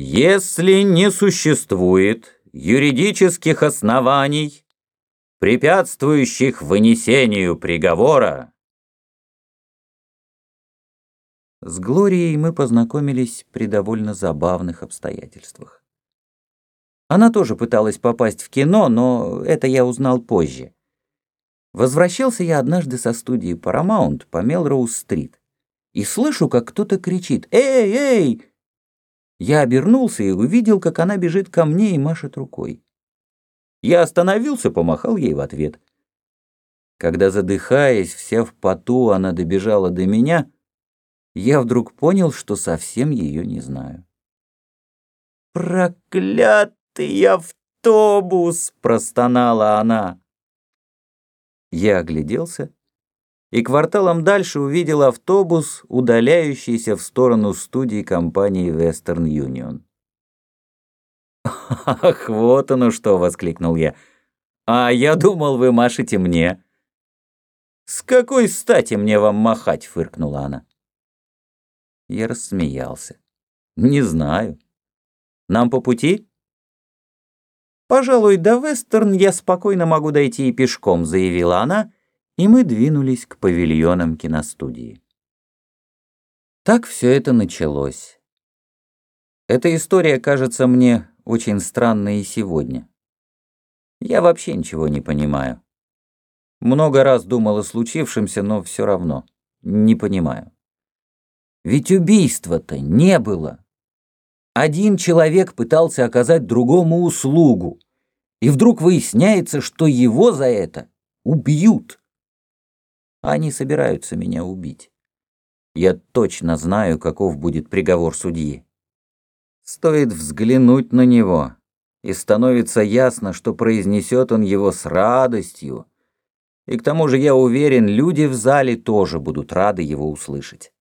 Если не существует юридических оснований, препятствующих вынесению приговора, с Глорией мы познакомились при довольно забавных обстоятельствах. Она тоже пыталась попасть в кино, но это я узнал позже. Возвращался я однажды со студии Paramount по Мелроуз-стрит и слышу, как кто-то кричит «Эй, эй!». Я обернулся и увидел, как она бежит ко мне и машет рукой. Я остановился, помахал ей в ответ. Когда, задыхаясь, вся в поту, она добежала до меня, я вдруг понял, что совсем ее не знаю. «Проклятый автобус!» — простонала она. Я огляделся и кварталом дальше увидел автобус, удаляющийся в сторону студии компании Western Union. «Ах, вот оно что!» — воскликнул я. «А я думал, вы машете мне». «С какой стати мне вам махать?» — фыркнула она. Я рассмеялся. «Не знаю. Нам по пути?» «Пожалуй, до Вестерн я спокойно могу дойти и пешком», — заявила она, и мы двинулись к павильонам киностудии. Так все это началось. Эта история кажется мне очень странной и сегодня. Я вообще ничего не понимаю. Много раз думал о случившемся, но все равно не понимаю. Ведь убийства-то не было. Один человек пытался оказать другому услугу, и вдруг выясняется, что его за это убьют. Они собираются меня убить. Я точно знаю, каков будет приговор судьи. Стоит взглянуть на него, и становится ясно, что произнесет он его с радостью. И к тому же я уверен, люди в зале тоже будут рады его услышать.